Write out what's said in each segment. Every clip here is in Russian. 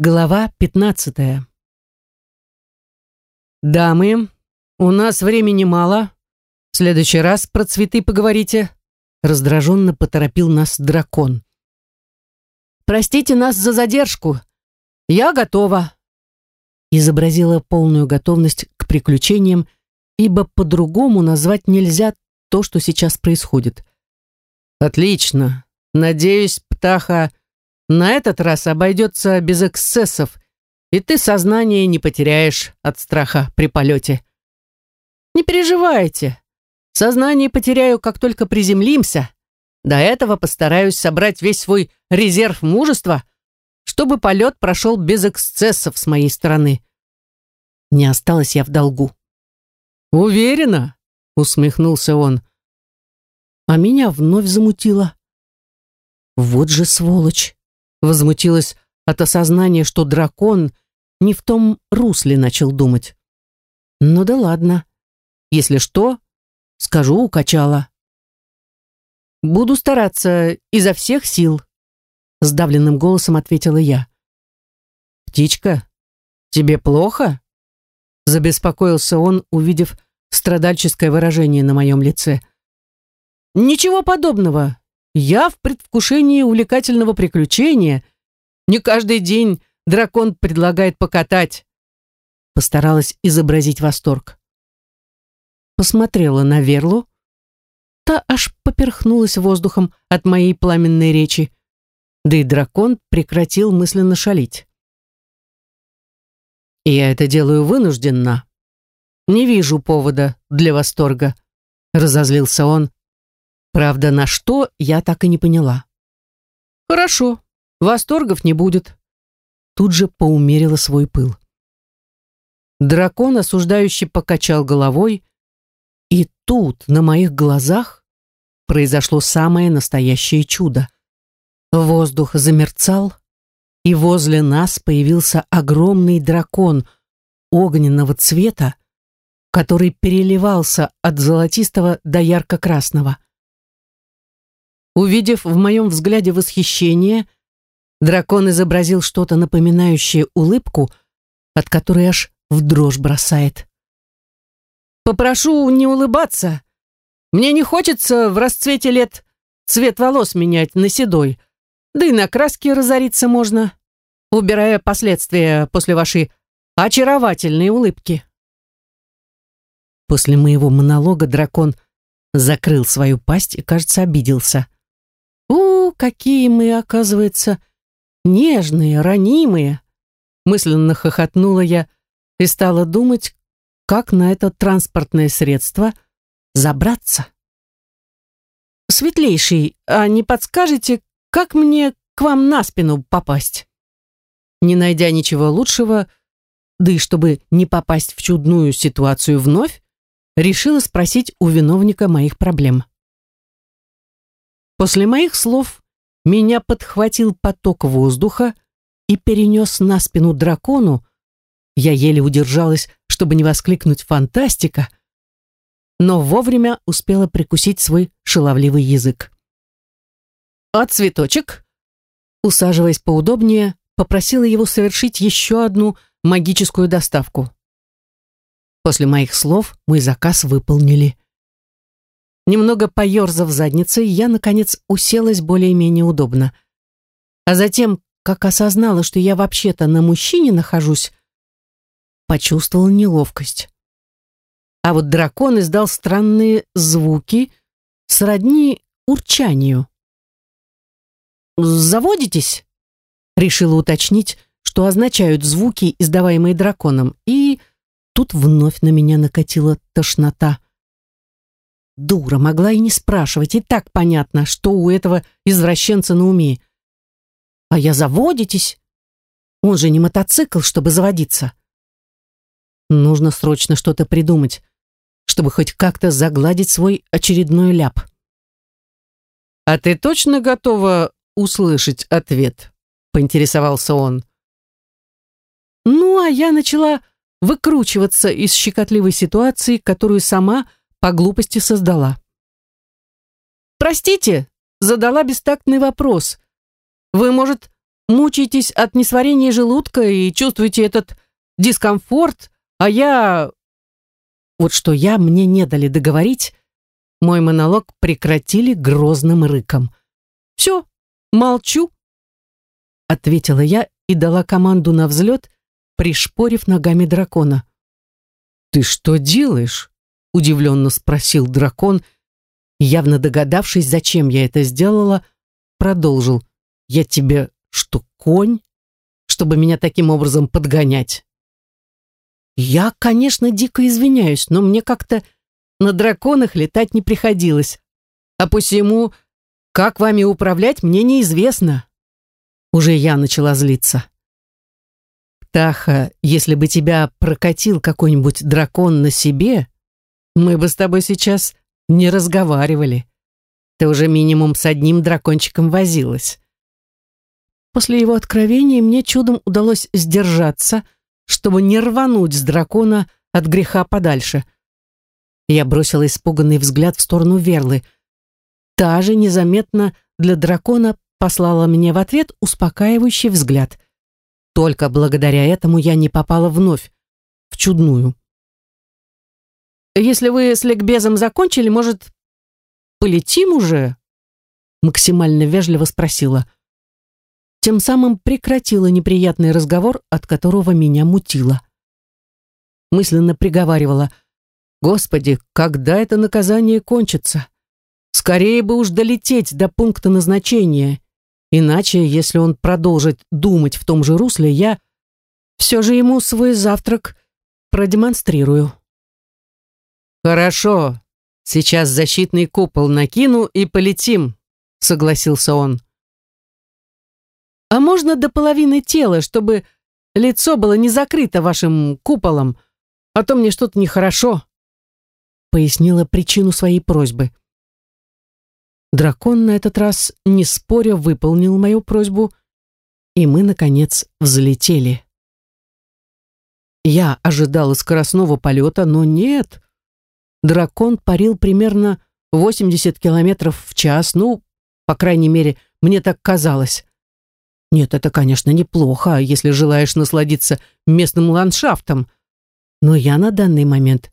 Глава 15. Дамы, у нас времени мало. В следующий раз про цветы поговорите. Раздраженно поторопил нас дракон. Простите нас за задержку. Я готова. Изобразила полную готовность к приключениям, ибо по-другому назвать нельзя то, что сейчас происходит. Отлично. Надеюсь, птаха на этот раз обойдется без эксцессов, и ты сознание не потеряешь от страха при полете. Не переживайте. Сознание потеряю, как только приземлимся. До этого постараюсь собрать весь свой резерв мужества, чтобы полет прошел без эксцессов с моей стороны. Не осталась я в долгу. «Уверена?» — усмехнулся он. А меня вновь замутило. Вот же сволочь. Возмутилась от осознания, что дракон не в том русле начал думать. Ну да ладно. Если что, скажу, укачала. Буду стараться изо всех сил, сдавленным голосом ответила я. Птичка, тебе плохо? Забеспокоился он, увидев страдальческое выражение на моем лице. Ничего подобного. Я в предвкушении увлекательного приключения. Не каждый день дракон предлагает покатать. Постаралась изобразить восторг. Посмотрела на Верлу. Та аж поперхнулась воздухом от моей пламенной речи. Да и дракон прекратил мысленно шалить. Я это делаю вынужденно. Не вижу повода для восторга. Разозлился он, Правда, на что, я так и не поняла. Хорошо, восторгов не будет. Тут же поумерила свой пыл. Дракон осуждающий покачал головой, и тут, на моих глазах, произошло самое настоящее чудо. Воздух замерцал, и возле нас появился огромный дракон огненного цвета, который переливался от золотистого до ярко-красного. Увидев в моем взгляде восхищение, дракон изобразил что-то напоминающее улыбку, от которой аж в дрожь бросает. «Попрошу не улыбаться. Мне не хочется в расцвете лет цвет волос менять на седой, да и на краске разориться можно, убирая последствия после вашей очаровательной улыбки». После моего монолога дракон закрыл свою пасть и, кажется, обиделся. «У, какие мы, оказывается, нежные, ранимые!» Мысленно хохотнула я и стала думать, как на это транспортное средство забраться. «Светлейший, а не подскажете, как мне к вам на спину попасть?» Не найдя ничего лучшего, да и чтобы не попасть в чудную ситуацию вновь, решила спросить у виновника моих проблем. После моих слов меня подхватил поток воздуха и перенес на спину дракону. Я еле удержалась, чтобы не воскликнуть «фантастика», но вовремя успела прикусить свой шаловливый язык. «А цветочек?» Усаживаясь поудобнее, попросила его совершить еще одну магическую доставку. После моих слов мой заказ выполнили. Немного поерзав задницей, я, наконец, уселась более-менее удобно. А затем, как осознала, что я вообще-то на мужчине нахожусь, почувствовала неловкость. А вот дракон издал странные звуки, сродни урчанию. «Заводитесь?» Решила уточнить, что означают звуки, издаваемые драконом, и тут вновь на меня накатила тошнота. Дура, могла и не спрашивать, и так понятно, что у этого извращенца на уме. А я заводитесь? Он же не мотоцикл, чтобы заводиться. Нужно срочно что-то придумать, чтобы хоть как-то загладить свой очередной ляп. «А ты точно готова услышать ответ?» — поинтересовался он. Ну, а я начала выкручиваться из щекотливой ситуации, которую сама по глупости создала. «Простите, задала бестактный вопрос. Вы, может, мучаетесь от несварения желудка и чувствуете этот дискомфорт, а я... Вот что я мне не дали договорить, мой монолог прекратили грозным рыком. «Все, молчу», — ответила я и дала команду на взлет, пришпорив ногами дракона. «Ты что делаешь?» — удивленно спросил дракон, явно догадавшись, зачем я это сделала, продолжил. «Я тебе что, конь? Чтобы меня таким образом подгонять?» Я, конечно, дико извиняюсь, но мне как-то на драконах летать не приходилось. А посему, как вами управлять, мне неизвестно. Уже я начала злиться. Таха, если бы тебя прокатил какой-нибудь дракон на себе, мы бы с тобой сейчас не разговаривали. Ты уже минимум с одним дракончиком возилась. После его откровения мне чудом удалось сдержаться — чтобы не рвануть с дракона от греха подальше. Я бросила испуганный взгляд в сторону Верлы. Та же незаметно для дракона послала мне в ответ успокаивающий взгляд. Только благодаря этому я не попала вновь в чудную. «Если вы с ликбезом закончили, может, полетим уже?» Максимально вежливо спросила тем самым прекратила неприятный разговор, от которого меня мутило. Мысленно приговаривала, «Господи, когда это наказание кончится? Скорее бы уж долететь до пункта назначения, иначе, если он продолжит думать в том же русле, я все же ему свой завтрак продемонстрирую». «Хорошо, сейчас защитный купол накину и полетим», — согласился он. А можно до половины тела, чтобы лицо было не закрыто вашим куполом, а то мне что-то нехорошо», пояснила причину своей просьбы. Дракон на этот раз, не споря, выполнил мою просьбу, и мы, наконец, взлетели. Я ожидала скоростного полета, но нет. Дракон парил примерно 80 километров в час, ну, по крайней мере, мне так казалось. Нет, это, конечно, неплохо, если желаешь насладиться местным ландшафтом. Но я на данный момент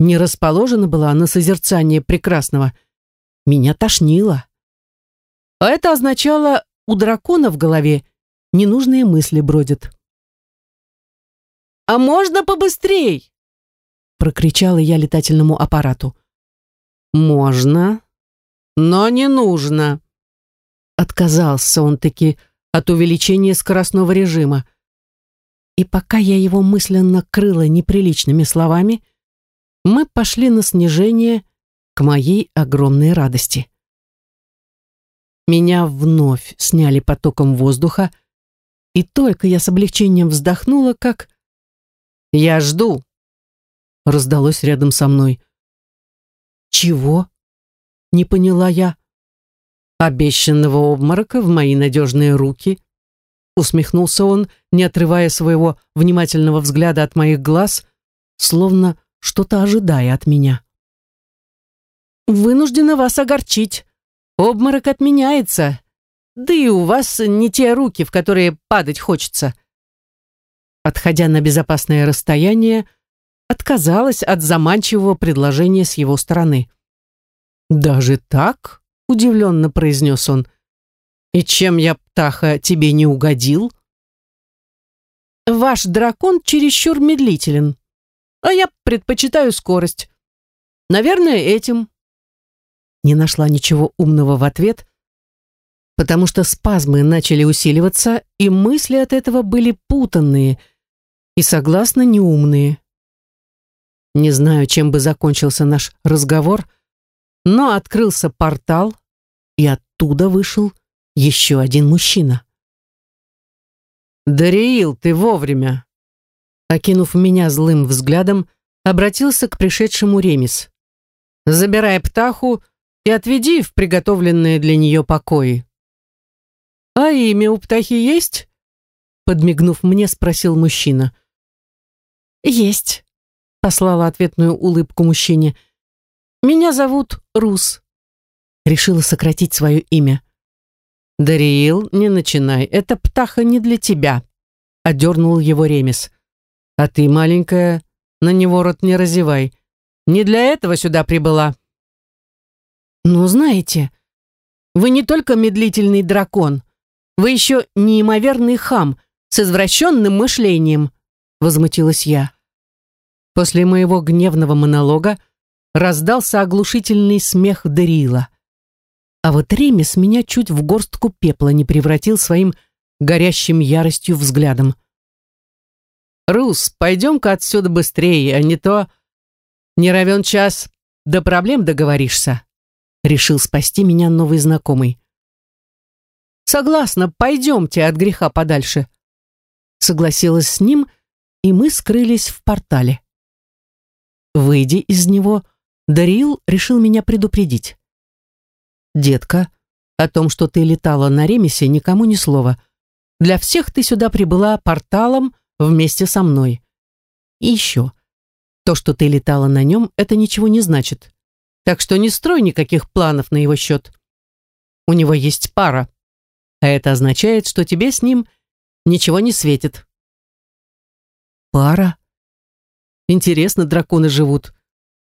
не расположена была на созерцание прекрасного. Меня тошнило. А это означало, у дракона в голове ненужные мысли бродят. «А можно побыстрей?» Прокричала я летательному аппарату. «Можно, но не нужно». Отказался он таки от увеличения скоростного режима. И пока я его мысленно крыла неприличными словами, мы пошли на снижение к моей огромной радости. Меня вновь сняли потоком воздуха, и только я с облегчением вздохнула, как «Я жду», — раздалось рядом со мной. «Чего?» — не поняла я обещанного обморока в мои надежные руки. Усмехнулся он, не отрывая своего внимательного взгляда от моих глаз, словно что-то ожидая от меня. «Вынуждена вас огорчить. Обморок отменяется. Да и у вас не те руки, в которые падать хочется». Отходя на безопасное расстояние, отказалась от заманчивого предложения с его стороны. «Даже так?» удивленно произнес он. «И чем я, птаха, тебе не угодил?» «Ваш дракон чересчур медлителен, а я предпочитаю скорость. Наверное, этим». Не нашла ничего умного в ответ, потому что спазмы начали усиливаться, и мысли от этого были путанные и, согласно, неумные. Не знаю, чем бы закончился наш разговор, но открылся портал, и оттуда вышел еще один мужчина. «Дариил, ты вовремя!» Окинув меня злым взглядом, обратился к пришедшему Ремис. «Забирай птаху и отведи в приготовленные для нее покои». «А имя у птахи есть?» Подмигнув мне, спросил мужчина. «Есть», — послала ответную улыбку мужчине. «Меня зовут Рус» решила сократить свое имя. «Дариил, не начинай, эта птаха не для тебя», — одернул его Ремес. «А ты, маленькая, на него рот не разевай. Не для этого сюда прибыла». «Ну, знаете, вы не только медлительный дракон, вы еще неимоверный хам с извращенным мышлением», — возмутилась я. После моего гневного монолога раздался оглушительный смех Дариила. А вот Ремес меня чуть в горстку пепла не превратил своим горящим яростью взглядом. «Рус, пойдем-ка отсюда быстрее, а не то не равен час, до проблем договоришься», решил спасти меня новый знакомый. «Согласна, пойдемте от греха подальше», согласилась с ним, и мы скрылись в портале. Выйдя из него, Дарил решил меня предупредить. «Детка, о том, что ты летала на ремесе, никому ни слова. Для всех ты сюда прибыла порталом вместе со мной. И еще, то, что ты летала на нем, это ничего не значит. Так что не строй никаких планов на его счет. У него есть пара, а это означает, что тебе с ним ничего не светит». «Пара?» Интересно, драконы живут.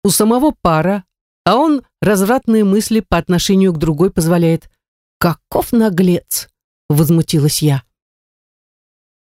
У самого пара, а он развратные мысли по отношению к другой позволяет. «Каков наглец!» — возмутилась я.